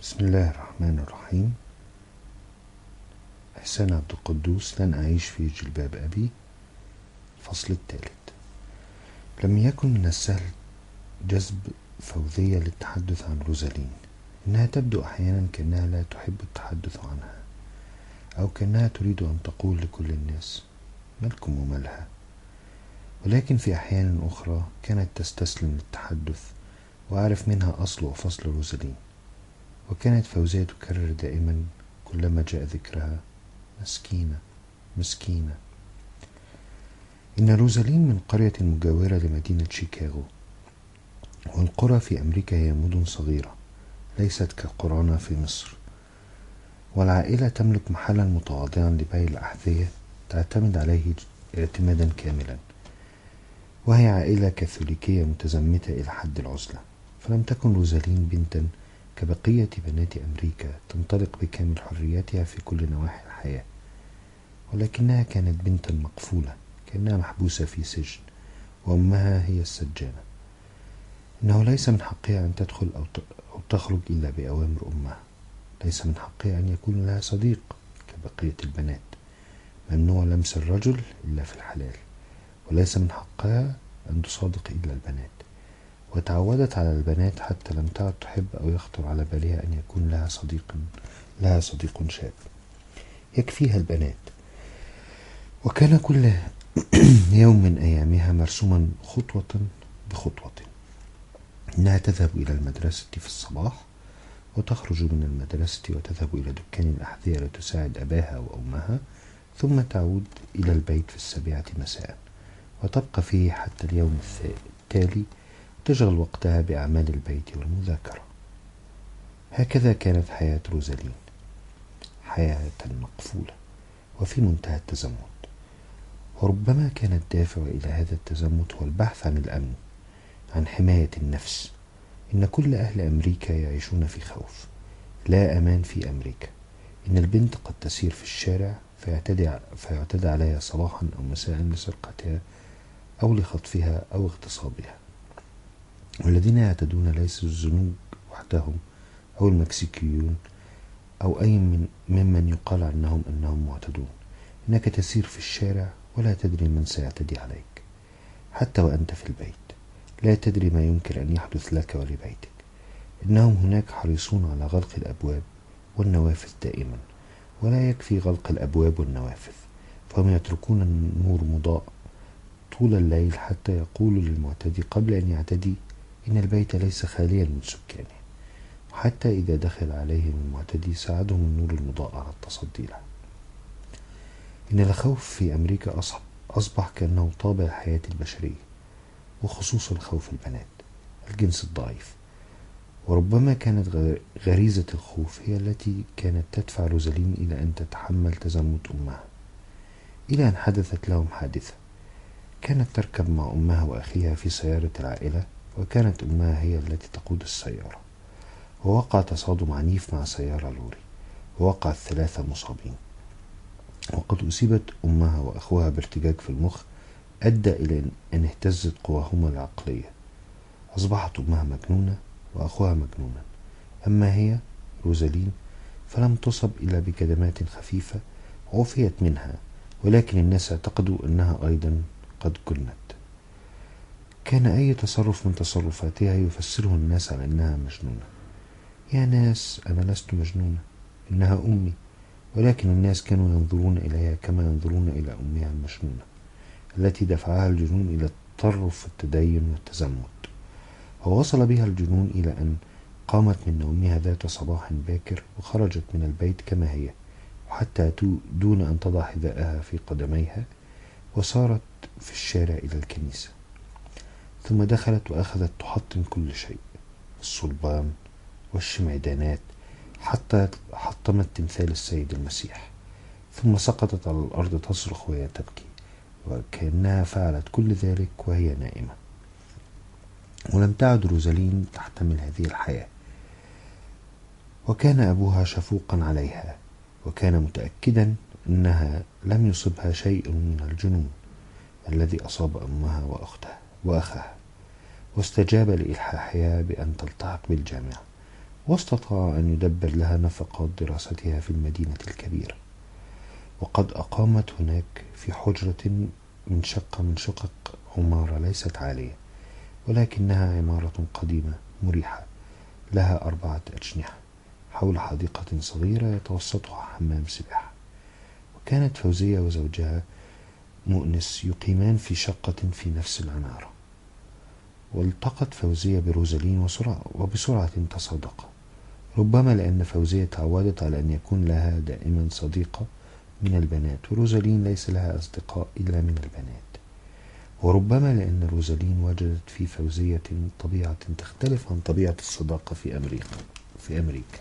بسم الله الرحمن الرحيم. إحسان عبد القدوس لن أعيش في جلباب أبي. الفصل الثالث. لم يكن من السهل جذب فوزية للتحدث عن روزالين. إنها تبدو أحيانا كأنها لا تحب التحدث عنها أو كأنها تريد أن تقول لكل الناس مالكم ومالها ولكن في أحيان أخرى كانت تستسلم للتحدث وأعرف منها أصل وفصل روزالين. وكانت فوزية تكرر دائما كلما جاء ذكرها مسكينة مسكينة. إن روزالين من قرية مجاورة لمدينة شيكاغو والقرى في أمريكا هي مدن صغيرة ليست كقرانا في مصر. والعائلة تملك محلا متواضعا لبيع الأحذية تعتمد عليه اعتمادا كاملا. وهي عائلة كاثوليكية متزمتة إلى حد العزلة. فلم تكن روزالين بنتا كبقية بنات أمريكا تنطلق بكامل حريتها في كل نواحي الحياة ولكنها كانت بنتا مقفولة كأنها محبوسة في سجن وأمها هي السجانة. إنه ليس من حقها أن تدخل أو تخرج إلا بأوامر أمها. ليس من حقها أن يكون لها صديق كبقية البنات. ممنوع لمس الرجل إلا في الحلال وليس من حقها أن تصادق إلا البنات. وتعودت على البنات حتى لم تعد تحب أو يخطر على بالها أن يكون لها صديق لها صديق شاب. يكفيها البنات. وكان كل يوم من أيامها مرسوما خطوة بخطوة. إنها تذهب إلى المدرسة في الصباح وتخرج من المدرسة وتذهب إلى دكان الأحذية لتساعد أباها وأمها ثم تعود إلى البيت في السابعة مساء وتبقى فيه حتى اليوم التالي تشغل وقتها بأعمال البيت والمذاكرة. هكذا كانت حياة روزالين حياة مقفولة وفي منتهى التزمت. وربما كان الدافع إلى هذا التزمت هو البحث عن الأمن عن حماية النفس. إن كل أهل أمريكا يعيشون في خوف. لا أمان في أمريكا. إن البنت قد تسير في الشارع فيعتدي, فيعتدى عليها صباحا أو مساء لسرقتها أو لخطفها أو اغتصابها. والذين يعتدون ليسوا الزنوج وحدهم أو المكسيكيون أو أي من ممن يقال عنهم أنهم معتدون. إنك تسير في الشارع ولا تدري من سيعتدي عليك. حتى وأنت في البيت. لا تدري ما يمكن أن يحدث لك ولبيتك. إنهم هناك حريصون على غلق الأبواب والنوافذ دائما. ولا يكفي غلق الأبواب والنوافذ. فهم يتركون النور مضاء طول الليل حتى يقولوا للمعتدي قبل أن يعتدي إن البيت ليس خاليا من سكانه. وحتى إذا دخل عليهم المعتدي ساعدهم النور المضاء على التصدي له. إن الخوف في أمريكا أصبح كأنه طابع الحياة البشرية وخصوصا خوف البنات الجنس الضعيف. وربما كانت غريزة الخوف هي التي كانت تدفع روزالين إلى أن تتحمل تزمت أمها. إلى أن حدثت لهم حادثة كانت تركب مع أمها وأخيها في سيارة العائلة وكانت أمها هي التي تقود السيارة. ووقع تصادم عنيف مع سيارة لوري. ووقع الثلاثة مصابين. وقد أصيبت أمها وأخوها بارتجاج في المخ أدى إلى أن اهتزت قواهما العقلية. أصبحت أمها مجنونة وأخوها مجنونا. أما هي روزالين فلم تصب إلا بكدمات خفيفة عفيت منها ولكن الناس اعتقدوا أنها أيضا قد جنت كان أي تصرف من تصرفاتها يفسره الناس على أنها مجنونة. يا ناس أنا لست مجنونة. إنها أمي. ولكن الناس كانوا ينظرون إليها كما ينظرون إلى أمها المجنونة التي دفعها الجنون إلى التطرف في التدين والتزمت. ووصل بها الجنون إلى أن قامت من نومها ذات صباح باكر وخرجت من البيت كما هي وحتى دون أن تضع حذاءها في قدميها وصارت في الشارع إلى الكنيسة. ثم دخلت وأخذت تحطم كل شيء الصلبان والشمعدانات حتى حطمت تمثال السيد المسيح. ثم سقطت على الأرض تصرخ وهي تبكي وكأنها فعلت كل ذلك وهي نائمة. ولم تعد روزالين تحتمل هذه الحياة. وكان أبوها شفوقا عليها وكان متأكدا أنها لم يصبها شيء من الجنون الذي أصاب أمها وأختها. وأخاها واستجاب لإلحاحها بأن تلتحق بالجامعة واستطاع أن يدبر لها نفقات دراستها في المدينة الكبيرة. وقد أقامت هناك في حجرة من شقة من شقق عمارة ليست عالية ولكنها عمارة قديمة مريحة لها أربعة أجنحة حول حديقة صغيرة يتوسطها حمام سباحة وكانت فوزية وزوجها مؤنس يقيمان في شقة في نفس العمارة. والتقت فوزية بروزالين وبسرعة تصادقا ربما لأن فوزية تعودت على أن يكون لها دائما صديقة من البنات وروزالين ليس لها أصدقاء إلا من البنات. وربما لأن روزالين وجدت في فوزية طبيعة تختلف عن طبيعة الصداقة في أمريكا في أمريكا.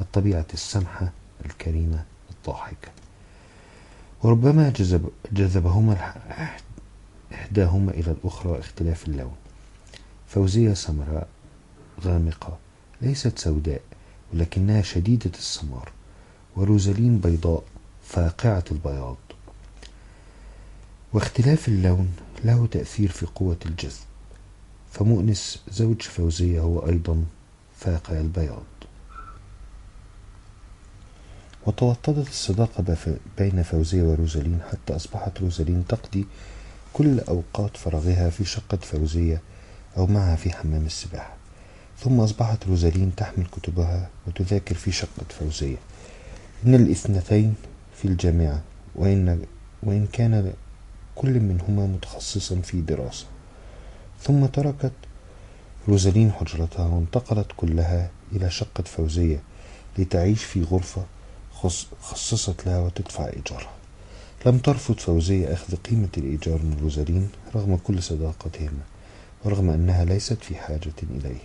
الطبيعة السمحة الكريمة الضاحكة. وربما جذب جذبهما إحداهما إلى الأخرى اختلاف اللون. فوزية سمراء غامقة ليست سوداء ولكنها شديدة السمار. وروزالين بيضاء فاقعة البياض. واختلاف اللون له تأثير في قوة الجذب. فمؤنس زوج فوزية هو أيضا فاقع البياض. وتوطدت الصداقة بين فوزية وروزالين حتى أصبحت روزالين تقضي كل أوقات فراغها في شقة فوزية أو معها في حمام السباحة. ثم أصبحت روزالين تحمل كتبها وتذاكر في شقة فوزية. إن الاثنتين في الجامعة وإن, وإن كان كل منهما متخصصا في دراسة. ثم تركت روزالين حجرتها وانتقلت كلها إلى شقة فوزية لتعيش في غرفة خصصت لها وتدفع إيجارها. لم ترفض فوزية أخذ قيمة الإيجار من روزالين رغم كل صداقتهما ورغم أنها ليست في حاجة إليه.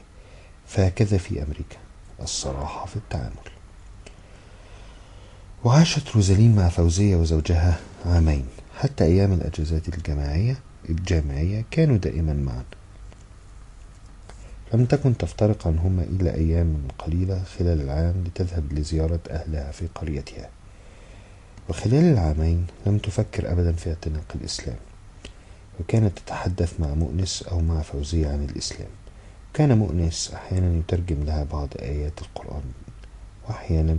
فهكذا في أمريكا. الصراحة في التعامل. وعاشت روزالين مع فوزية وزوجها عامين. حتى أيام الأجازات الجماعية الجامعية كانوا دائما معا. لم تكن تفترق عنهما إلا أيام قليلة خلال العام لتذهب لزيارة أهلها في قريتها. وخلال العامين لم تفكر أبدا في اعتناق الإسلام وكانت تتحدث مع مؤنس أو مع فوزية عن الإسلام. كان مؤنس أحيانا يترجم لها بعض آيات القرآن وأحيانا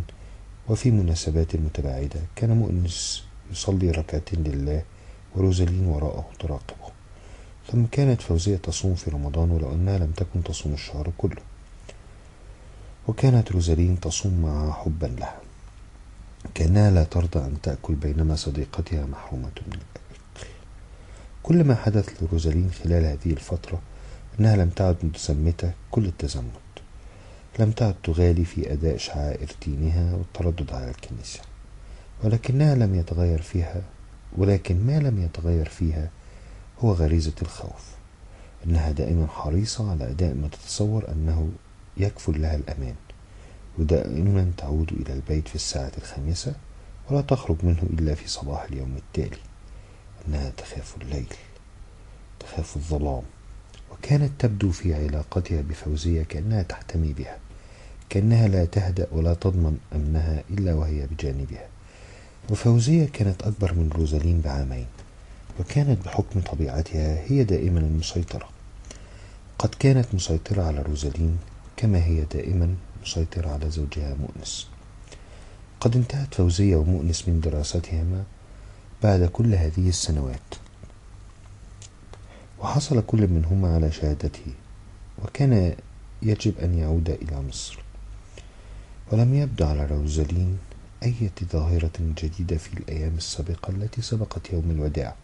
وفي مناسبات متباعدة كان مؤنس يصلي ركعتين لله وروزالين وراءه تراقبه. ثم كانت فوزية تصوم في رمضان ولو أنها لم تكن تصوم الشهر كله. وكانت روزالين تصوم معها حبا لها. كأنها لا ترضى أن تأكل بينما صديقتها محرومة من الأكل. كل ما حدث لروزالين خلال هذه الفترة أنها لم تعد متزمتة كل التزمت. لم تعد تغالي في أداء شعائر دينها والتردد على الكنيسة. ولكنها لم يتغير فيها ولكن ما لم يتغير فيها هو غريزة الخوف. إنها دائما حريصة على أداء ما تتصور أنه يكفل لها الأمان ودائما تعود إلى البيت في الساعة الخامسة ولا تخرج منه إلا في صباح اليوم التالي أنها تخاف الليل تخاف الظلام وكانت تبدو في علاقتها بفوزية كأنها تحتمي بها كأنها لا تهدأ ولا تضمن أمنها إلا وهي بجانبها. وفوزية كانت أكبر من روزالين بعامين. وكانت بحكم طبيعتها هي دائما المسيطرة. قد كانت مسيطرة على روزالين كما هي دائما مسيطرة على زوجها مؤنس. قد انتهت فوزية ومؤنس من دراستهما بعد كل هذه السنوات. وحصل كل منهما على شهادته وكان يجب أن يعود إلى مصر. ولم يبدو على روزالين أي ظاهرة جديدة في الأيام السابقة التي سبقت يوم الوداع.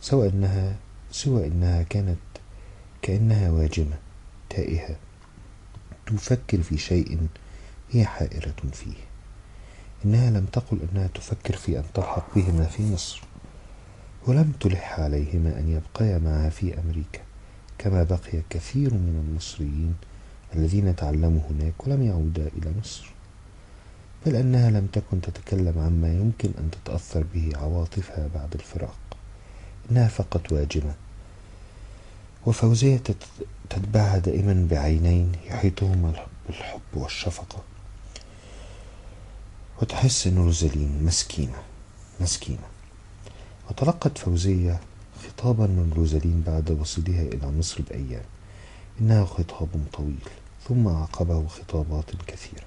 سوى أنها سوى أنها كانت كأنها واجمة تائهة. تفكر في شيء هي حائرة فيه. إنها لم تقل أنها تفكر في أن تلحق بهما في مصر ولم تلح عليهما أن يبقيا معها في أمريكا كما بقي كثير من المصريين الذين تعلموا هناك ولم يعودا إلى مصر. بل أنها لم تكن تتكلم عما يمكن أن تتأثر به عواطفها بعد الفراق. إنها فقط واجمة وفوزية تتبعها دائما بعينين يحيطهما بالحب والشفقة. وتحس أن روزالين مسكينة مسكينة. وتلقت فوزية خطابا من روزالين بعد وصولها إلى مصر بأيام. إنه خطاب طويل ثم عقبه خطابات كثيرة.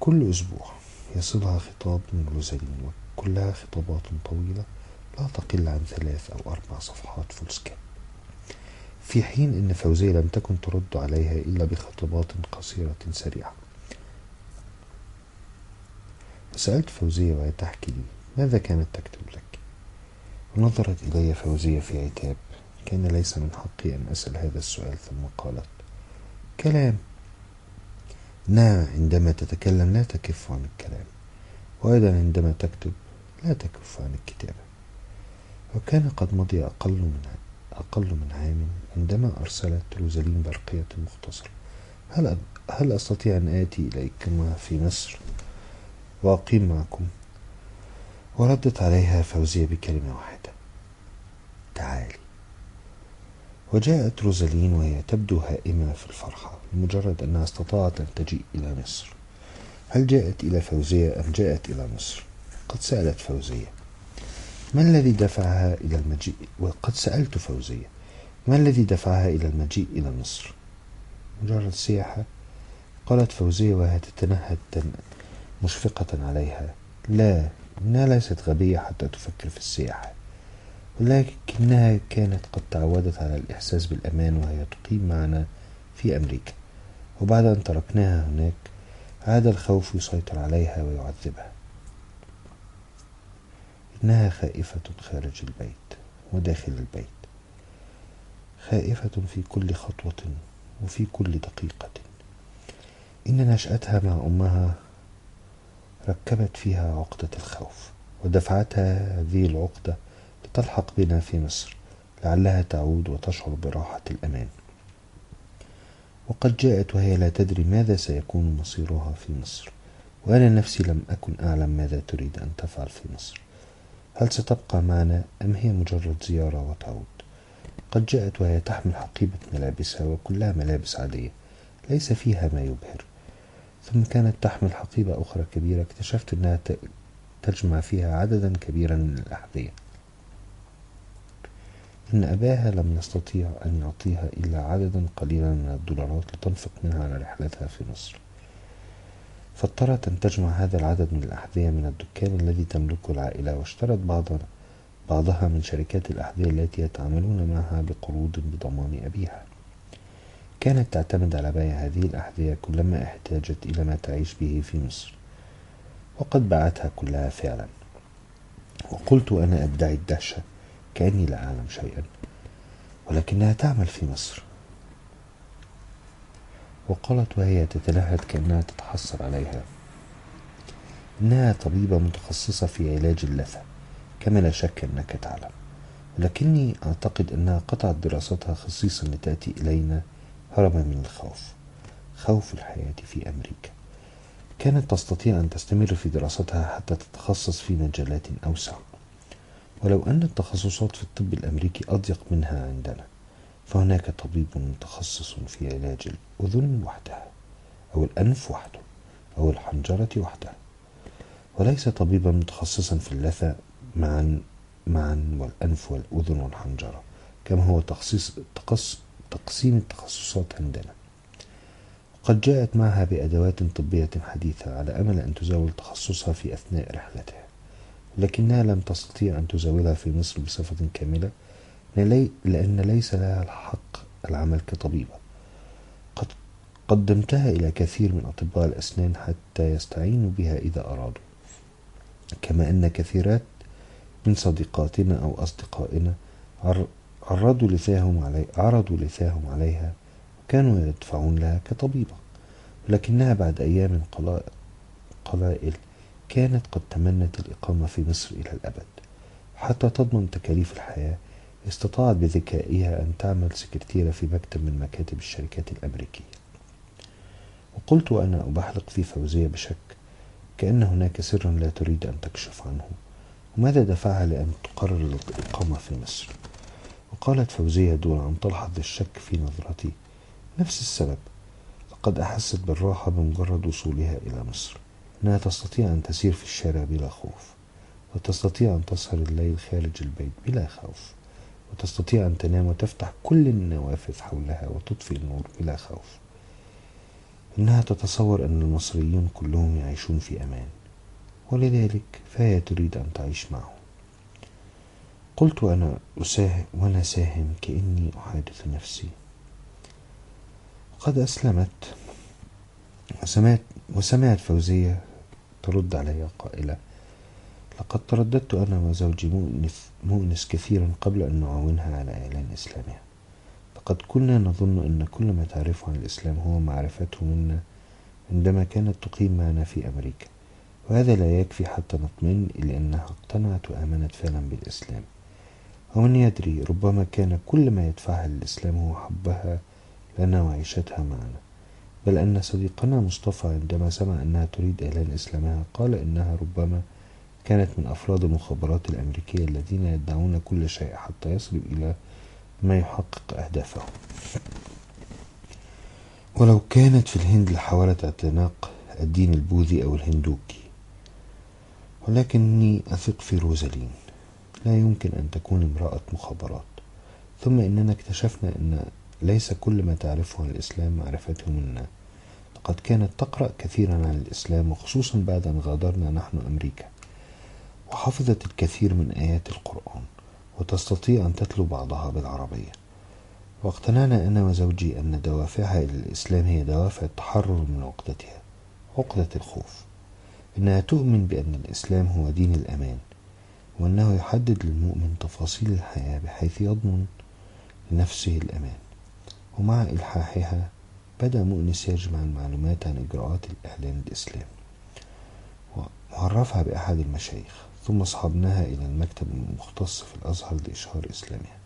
كل أسبوع يصلها خطاب من روزالين وكلها خطابات طويلة لا تقل عن ثلاث أو أربع صفحات فولسكاب في حين أن فوزية لم تكن ترد عليها إلا بخطابات قصيرة سريعة. وسألت فوزية وهي تحكي لي ماذا كانت تكتب لك؟ ونظرت إلي فوزية في عتاب. كان ليس من حقي أن أسأل هذا السؤال. ثم قالت كلام. إنها عندما تتكلم لا تكف عن الكلام. وأيضا عندما تكتب لا تكف عن الكتابة. وكان قد مضي أقل من أقل من عام عندما أرسلت روزالين برقية مختصرة. هل هل أستطيع أن آتي إليكما في مصر؟ وأقيم معكم. وردت عليها فوزية بكلمة واحدة. تعالي. وجاءت روزالين وهي تبدو هائمة في الفرحة لمجرد أنها استطاعت أن تجيء إلى مصر. هل جاءت إلى فوزية أم جاءت إلى مصر؟ قد سألت فوزية. ما الذي دفعها إلى المجيء؟ وقد سألت فوزية ما الذي دفعها إلى المجيء إلى مصر؟ مجرد سياحة؟ قالت فوزية وهي تتنهد مشفقة عليها. لا إنها ليست غبية حتى تفكر في السياحة ولكنها كانت قد تعودت على الإحساس بالأمان وهي تقيم معنا في أمريكا. وبعد أن تركناها هناك عاد الخوف يسيطر عليها ويعذبها. إنها خائفة خارج البيت وداخل البيت. خائفة في كل خطوة وفي كل دقيقة. إن نشأتها مع أمها ركبت فيها عقدة الخوف ودفعتها هذه العقدة لتلحق بنا في مصر لعلها تعود وتشعر براحة الأمان. وقد جاءت وهي لا تدري ماذا سيكون مصيرها في مصر وأنا نفسي لم أكن أعلم ماذا تريد أن تفعل في مصر. هل ستبقى معنا أم هي مجرد زيارة وتعود؟ قد جاءت وهي تحمل حقيبة ملابسها وكلها ملابس عادية ليس فيها ما يبهر. ثم كانت تحمل حقيبة أخرى كبيرة اكتشفت أنها تجمع فيها عددا كبيرا من الأحذية. إن أباها لم يستطيع أن يعطيها إلا عددا قليلا من الدولارات لتنفق منها على رحلتها في مصر. فاضطرت أن تجمع هذا العدد من الأحذية من الدكان الذي تملكه العائلة واشترت بعض بعضها من شركات الأحذية التي يتعاملون معها بقروض بضمان أبيها. كانت تعتمد على بيع هذه الأحذية كلما احتاجت إلى ما تعيش به في مصر وقد باعتها كلها فعلا. وقلت أنا أدعي الدهشة كأني لا أعلم شيئا ولكنها تعمل في مصر. وقالت وهي تتلهد كأنها تتحسر عليها. إنها طبيبة متخصصة في علاج اللثة كما لا شك أنك تعلم. ولكني أعتقد أنها قطعت دراستها خصيصا لتأتي إلينا هربا من الخوف خوف الحياة في أمريكا. كانت تستطيع أن تستمر في دراستها حتى تتخصص في مجالات أوسع. ولو أن التخصصات في الطب الأمريكي أضيق منها عندنا. فهناك طبيب متخصص في علاج الأذن وحدها أو الأنف وحده أو الحنجرة وحدها وليس طبيبا متخصصا في اللثة معا معا والأنف والأذن والحنجرة كما هو تخصيص تقص تقسيم التخصصات عندنا. قد جاءت معها بأدوات طبية حديثة على أمل أن تزاول تخصصها في أثناء رحلتها لكنها لم تستطيع أن تزاولها في مصر بصفة كاملة لأن ليس لها الحق العمل كطبيبة. قد قدمتها إلى كثير من أطباء الأسنان حتى يستعينوا بها إذا أرادوا. كما أن كثيرات من صديقاتنا أو أصدقائنا عرضوا لثاهم علي عرضوا لثاهم عليها وكانوا يدفعون لها كطبيبة. ولكنها بعد أيام قلائل كانت قد تمنت الإقامة في مصر إلى الأبد. حتى تضمن تكاليف الحياة استطاعت بذكائها أن تعمل سكرتيرة في مكتب من مكاتب الشركات الأمريكية. وقلت وأنا أبحلق في فوزية بشك كأن هناك سرا لا تريد أن تكشف عنه. وماذا دفعها لأن تقرر الإقامة في مصر؟ وقالت فوزية دون أن تلحظ الشك في نظرتي نفس السبب. فقد أحست بالراحة بمجرد وصولها إلى مصر. أنها تستطيع أن تسير في الشارع بلا خوف وتستطيع أن تسهر الليل خارج البيت بلا خوف. وتستطيع أن تنام وتفتح كل النوافذ حولها وتطفئ النور بلا خوف. إنها تتصور أن المصريون كلهم يعيشون في أمان ولذلك فهي تريد أن تعيش معهم. قلت أنا أساهم وأنا ساهم كأني أحادث نفسي. قد أسلمت وسمعت, وسمعت فوزية ترد علي قائلة لقد ترددت أنا وزوجي مؤنس, كثيرا قبل أن نعاونها على إعلان إسلامها. لقد كنا نظن أن كل ما تعرفه عن الإسلام هو معرفته منا عندما كانت تقيم معنا في أمريكا. وهذا لا يكفي حتى نطمئن إلى أنها اقتنعت وآمنت فعلا بالإسلام. ومن يدري ربما كان كل ما يدفعها للإسلام هو حبها لنا وعيشتها معنا. بل أن صديقنا مصطفى عندما سمع أنها تريد إعلان إسلامها قال إنها ربما كانت من أفراد المخابرات الأمريكية الذين يدعون كل شيء حتى يصلوا إلى ما يحقق أهدافهم. ولو كانت في الهند لحاولة اعتناق الدين البوذي أو الهندوكي ولكني أثق في روزالين. لا يمكن أن تكون امرأة مخابرات. ثم إننا اكتشفنا أن ليس كل ما تعرفه عن الإسلام معرفته منا. لقد كانت تقرأ كثيرا عن الإسلام وخصوصا بعد أن غادرنا نحن أمريكا. وحفظت الكثير من آيات القرآن وتستطيع أن تتلو بعضها بالعربية. واقتنعنا أنا وزوجي أن دوافعها إلى الإسلام هي دوافع التحرر من عقدتها عقدة الخوف. إنها تؤمن بأن الإسلام هو دين الأمان وأنه يحدد للمؤمن تفاصيل الحياة بحيث يضمن لنفسه الأمان. ومع إلحاحها بدأ مؤنس يجمع المعلومات عن إجراءات الإعلان الإسلامي وعرفها بأحد المشايخ. ثم صحبناها إلى المكتب المختص في الأزهر لإشهار إسلامها.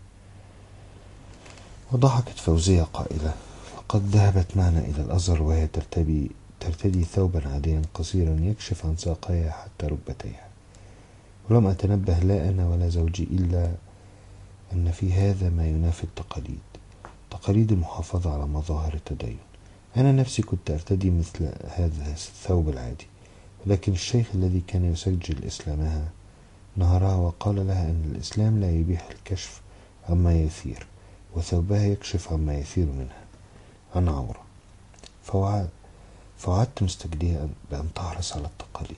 وضحكت فوزية قائلة لقد ذهبت معنا إلى الأزهر وهي ترتدي ترتدي ثوبا عاديا قصيرا يكشف عن ساقيها حتى ركبتيها. ولم أتنبه لا أنا ولا زوجي إلا أن في هذا ما ينافي التقاليد تقاليد المحافظة على مظاهر التدين. أنا نفسي كنت أرتدي مثل هذا الثوب العادي ولكن الشيخ الذي كان يسجل إسلامها نهرها وقال لها أن الإسلام لا يبيح الكشف عما يثير وثوبها يكشف عما يثير منها. عن عورة فوعد فوعدت مستجدية بأن تحرص على التقاليد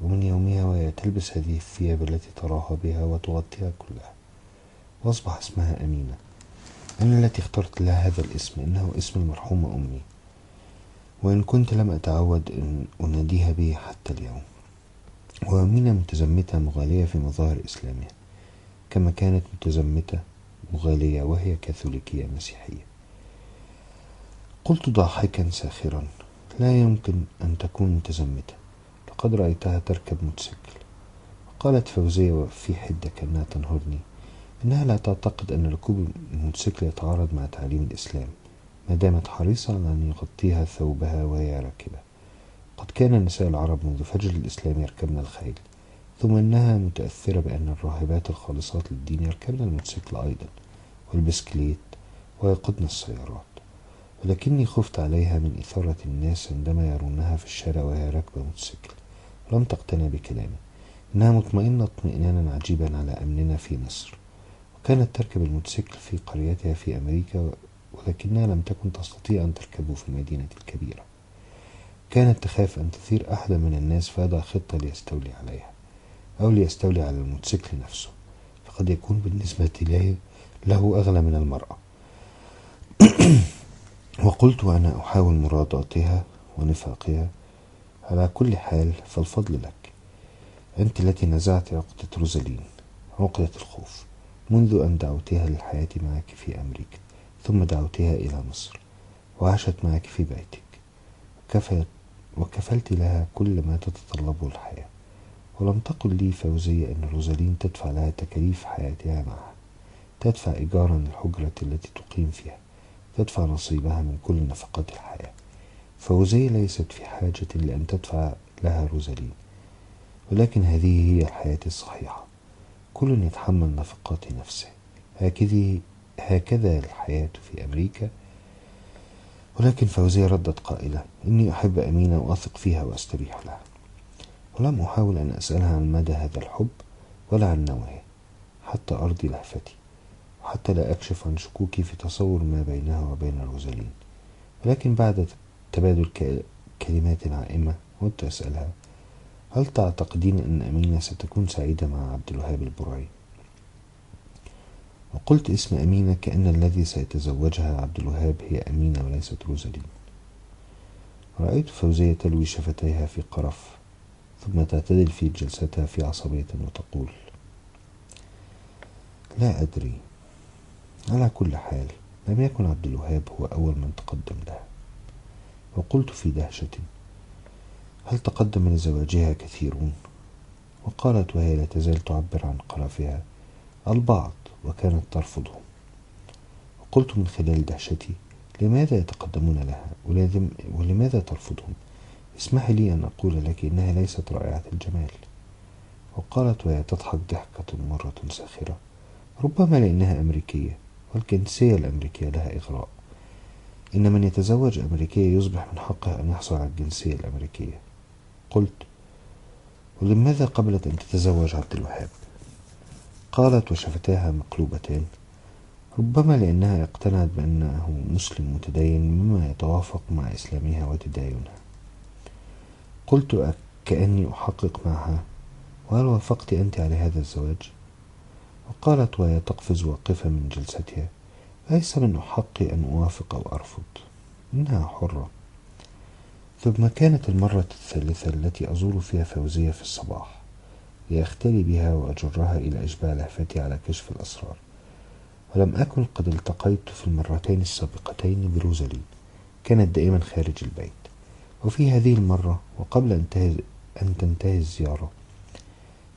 ومن يومها وهي تلبس هذه الثياب التي تراها بها وتغطيها كلها. وأصبح اسمها أمينة. أنا التي اخترت لها هذا الاسم إنه اسم المرحومة أمي. وإن كنت لم أتعود أن أناديها به حتى اليوم. وأمينة متزمتة مغالية في مظاهر إسلامها كما كانت متزمتة مغالية وهي كاثوليكية مسيحية. قلت ضاحكا ساخرا لا يمكن أن تكون متزمتة لقد رأيتها تركب موتوسيكل. قالت فوزية في حدة كأنها تنهرني إنها لا تعتقد أن ركوب الموتوسيكل يتعارض مع تعليم الإسلام ما دامت حريصة على أن يغطيها ثوبها وهي راكبة. قد كان النساء العرب منذ فجر الإسلام يركبن الخيل ثم إنها متأثرة بأن الراهبات الخالصات للدين يركبن الموتوسيكل أيضا والبسكليت ويقودن السيارات. ولكني خفت عليها من إثارة الناس عندما يرونها في الشارع وهي راكبة موتوسيكل. ولم تقتنع بكلامي. إنها مطمئنة اطمئنانا عجيبا على أمننا في مصر. وكانت تركب الموتوسيكل في قريتها في أمريكا ولكنها لم تكن تستطيع أن تركبه في المدينة الكبيرة. كانت تخاف أن تثير أحد من الناس فيضع خطة ليستولي عليها أو ليستولي على الموتوسيكل نفسه. فقد يكون بالنسبة له له أغلى من المرأة. وقلت وأنا أحاول مراداتها ونفاقها. على كل حال فالفضل لك. أنت التي نزعت عقدة روزالين عقدة الخوف منذ أن دعوتها للحياة معك في أمريكا ثم دعوتها إلى مصر وعاشت معك في بيتك. وكفلت, وكفلت لها كل ما تتطلبه الحياة. ولم تقل لي فوزية أن روزالين تدفع لها تكاليف حياتها معها. تدفع إيجارا الحجرة التي تقيم فيها. تدفع نصيبها من كل نفقات الحياة. فوزية ليست في حاجة لأن تدفع لها روزالين. ولكن هذه هي الحياة الصحيحة. كل يتحمل نفقات نفسه. هكذا هكذا الحياة في أمريكا ولكن فوزية ردت قائلة إني أحب أمينة وأثق فيها وأستريح لها. ولم أحاول أن أسألها عن مدى هذا الحب ولا عن نوعه حتى أرضي لهفتي وحتى لا أكشف عن شكوكي في تصور ما بينها وبين روزالين ولكن بعد تبادل كلمات عائمة قلت أسألها هل تعتقدين أن أمينة ستكون سعيدة مع عبد الوهاب البرعي؟ وقلت اسم أمينة كأن الذي سيتزوجها عبد الوهاب هي أمينة وليست روزالين رأيت فوزية تلوي شفتيها في قرف ثم تعتدل في جلستها في عصبية وتقول لا أدري. على كل حال لم يكن عبد الوهاب هو أول من تقدم لها. وقلت في دهشة هل تقدم لزواجها كثيرون؟ وقالت وهي لا تزال تعبر عن قرفها البعض. وكانت ترفضهم وقلت من خلال دهشتي لماذا يتقدمون لها؟ ولماذا ترفضهم؟ اسمحي لي أن أقول لك إنها ليست رائعة الجمال. وقالت وهي تضحك ضحكة مرة ساخرة. ربما لأنها أمريكية والجنسية الأمريكية لها إغراء. إن من يتزوج أمريكية يصبح من حقه أن يحصل على الجنسية الأمريكية. قلت ولماذا قبلت أن تتزوج عبد الوهاب؟ قالت وشفتاها مقلوبتان ربما لأنها اقتنعت بأنه مسلم متدين مما يتوافق مع إسلامها وتدينها قلت كأني أحقق معها وهل وافقت أنت على هذا الزواج؟ وقالت وهي تقفز واقفة من جلستها ليس من حقي أن أوافق أو أرفض. إنها حرة. ثم كانت المرة الثالثة التي أزور فيها فوزية في الصباح. لأختلي بها وأجرها إلى إشباع لهفتي على كشف الأسرار. ولم أكن قد التقيت في المرتين السابقتين بروزالين كانت دائما خارج البيت. وفي هذه المرة وقبل أن تنتهي الزيارة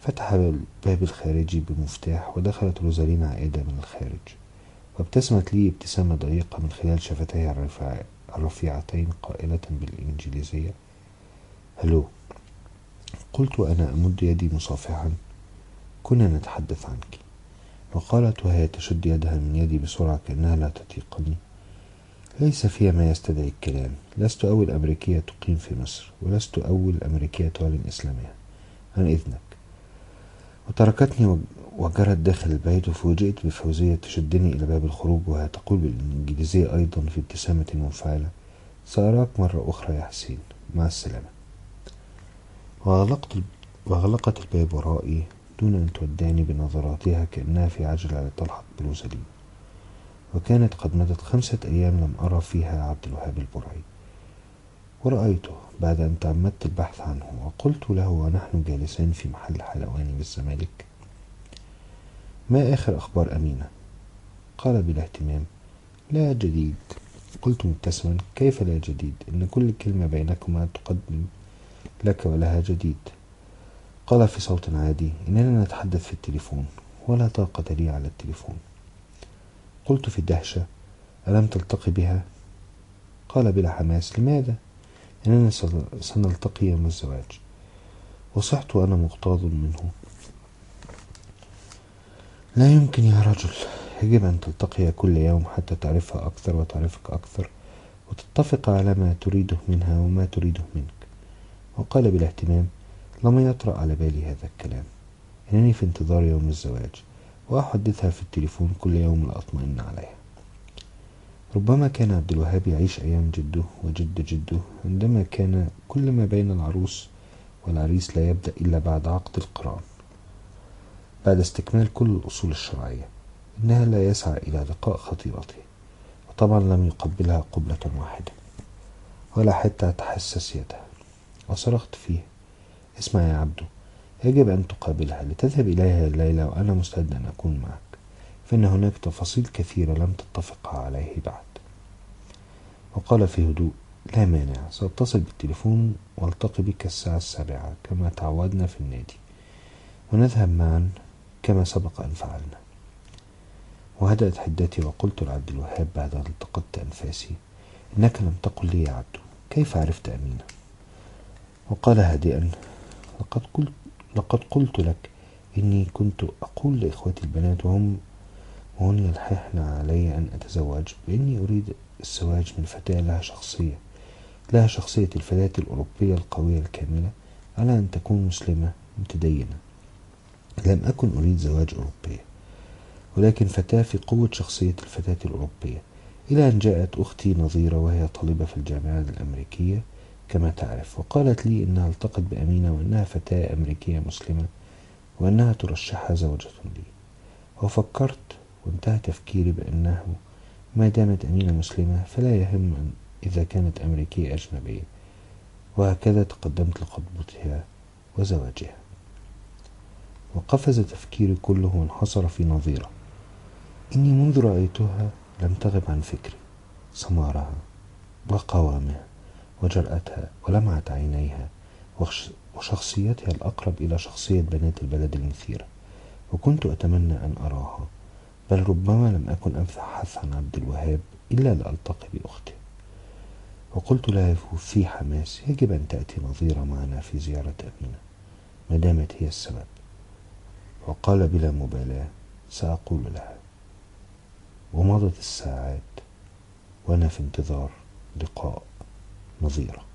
فتح الباب الخارجي بمفتاح ودخلت روزالين عائدة من الخارج. وابتسمت لي ابتسامة ضيقة من خلال شفتيها الرفيعتين قائلة بالإنجليزية هلو قلت وأنا أمد يدي مصافحا. كنا نتحدث عنك. وقالت وهي تشد يدها من يدي بسرعة كأنها لا تطيقني. ليس فيها ما يستدعي الكلام. لست أول أمريكية تقيم في مصر ولست أول أمريكية تعلن إسلامها. عن إذنك. وتركتني وجرت داخل البيت وفوجئت بفوزية تشدني إلى باب الخروج وهي تقول بالإنجليزية أيضا في ابتسامة منفعلة سأراك مرة أخرى يا حسين. مع السلامة. وأغلقت وأغلقت الباب ورائي دون أن تودعني بنظراتها كأنها في عجلة لتلحق بروزالين وكانت قد مضت خمسة أيام لم أرى فيها عبد الوهاب البرعي. ورأيته بعد أن تعمدت البحث عنه وقلت له ونحن جالسين في محل حلواني بالزمالك ما آخر أخبار أمينة؟ قال بلا اهتمام. لا جديد. قلت مبتسما كيف لا جديد؟ إن كل كلمة بينكما تقدم لك ولها جديد. قال في صوت عادي إننا نتحدث في التليفون ولا طاقة لي على التليفون. قلت في الدهشة ألم تلتقي بها؟ قال بلا حماس لماذا؟ إننا سنلتقي يوم الزواج. وصحت وأنا مغتاظ منه. لا يمكن يا رجل يجب أن تلتقي كل يوم حتى تعرفها أكثر وتعرفك أكثر وتتفق على ما تريده منها وما تريده منك. وقال بلا اهتمام لم يطرأ على بالي هذا الكلام. إنني في انتظار يوم الزواج وأحدثها في التليفون كل يوم لأطمئن عليها. ربما كان عبد الوهاب يعيش أيام جده وجد جده عندما كان كل ما بين العروس والعريس لا يبدأ إلا بعد عقد القران. بعد استكمال كل الأصول الشرعية إنها لا يسعى إلى لقاء خطيبته وطبعا لم يقبلها قبلة واحدة ولا حتى تحسس يدها وصرخت فيه. اسمع يا عبدو يجب أن تقابلها لتذهب إليها الليلة وأنا مستعد أن أكون معك. فإن هناك تفاصيل كثيرة لم تتفق عليه بعد. وقال في هدوء لا مانع سأتصل بالتليفون وألتقي بك الساعة السابعة كما تعودنا في النادي. ونذهب معا كما سبق أن فعلنا. وهدأت حدتي وقلت لعبد الوهاب بعد أن التقطت أنفاسي إنك لم تقل لي يا عبد كيف عرفت أمينة؟ وقال هادئا لقد قلت, لقد قلت لك إني كنت أقول لإخوتي البنات وهم وهن يلححن علي أن أتزوج بإني أريد الزواج من فتاة لها شخصية لها شخصية الفتاة الأوروبية القوية الكاملة على أن تكون مسلمة متدينة. لم أكن أريد زواج أوروبية ولكن فتاة في قوة شخصية الفتاة الأوروبية. إلى أن جاءت أختي نظيرة وهي طالبة في الجامعة الأمريكية كما تعرف. وقالت لي إنها التقت بأمينة وأنها فتاة أمريكية مسلمة وأنها ترشحها زوجة لي. وفكرت وانتهى تفكيري بأنه ما دامت أمينة مسلمة فلا يهم إذا كانت أمريكية أجنبية. وهكذا تقدمت لخطبتها وزواجها. وقفز تفكيري كله وانحصر في نظيرة. إني منذ رأيتها لم تغب عن فكري. سمارها وقوامها. وجرأتها ولمعة عينيها وشخصيتها الأقرب إلى شخصية بنات البلد المثيرة وكنت أتمنى أن أراها بل ربما لم أكن أبحث عن عبد الوهاب إلا لألتقي بأخته. وقلت لها في حماس يجب أن تأتي نظيرة معنا في زيارة أمينة ما دامت هي السبب. وقال بلا مبالاة سأقول لها ومضت الساعات وأنا في انتظار لقاء. نظيره.